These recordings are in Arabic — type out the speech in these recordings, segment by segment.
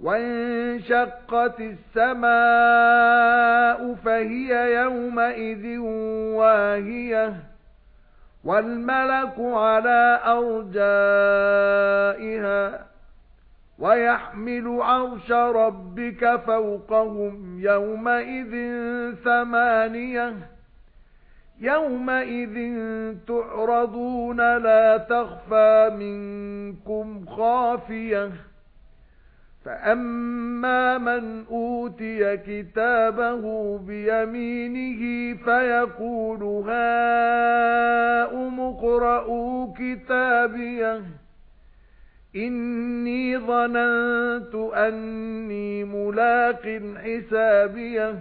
وَانشَقَّتِ السَّمَاءُ فَهِيَ يَوْمَئِذٍ وَاهِيَةٌ وَالْمَلَكُ عَلَى أَرْجَائِهَا وَيَحْمِلُ عَرْشَ رَبِّكَ فَوْقَهُمْ يَوْمَئِذٍ ثَمَانِيَةٌ يَوْمَئِذٍ تُعْرَضُونَ لَا تَخْفَى مِنكُمْ خَافِيَةٌ فَأَمَّا مَنْ أُوتِيَ كِتَابَهُ بِيَمِينِهِ فَيَقُولُ هَاؤُمُ اقْرَءُوا كِتَابِيَهْ إِنِّي ظَنَنتُ أَنِّي مُلَاقٍ حِسَابِيَهْ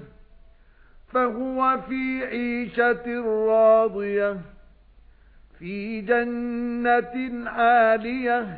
فَهُوَ فِي عِيشَةٍ رَاضِيَةٍ فِي جَنَّةٍ عَالِيَةٍ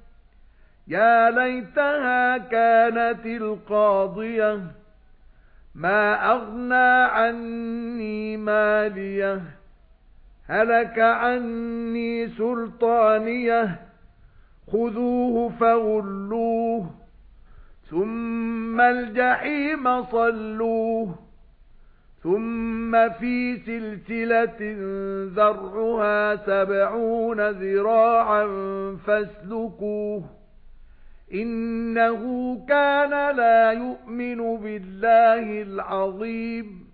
يَا لَيْتَهَا كَانَتِ الْقَاضِيَةَ مَا أَغْنَى عَنِّي مَالِيَهْ هَلَكَ عَنِّي سُلْطَانِيَهْ خُذُوهُ فَغُلُّوهُ ثُمَّ الْجَحِيمَ صَلُّوهُ ثُمَّ فِي سِلْسِلَةٍ ذَرْعُهَا سَبْعُونَ ذِرَاعًا فَاسْلُكُوهُ. إِنَّهُ كَانَ لَا يُؤْمِنُ بِاللَّهِ الْعَظِيمِ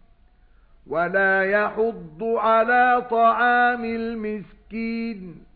وَلَا يَحُضُّ عَلَى طَعَامِ الْمِسْكِينِ.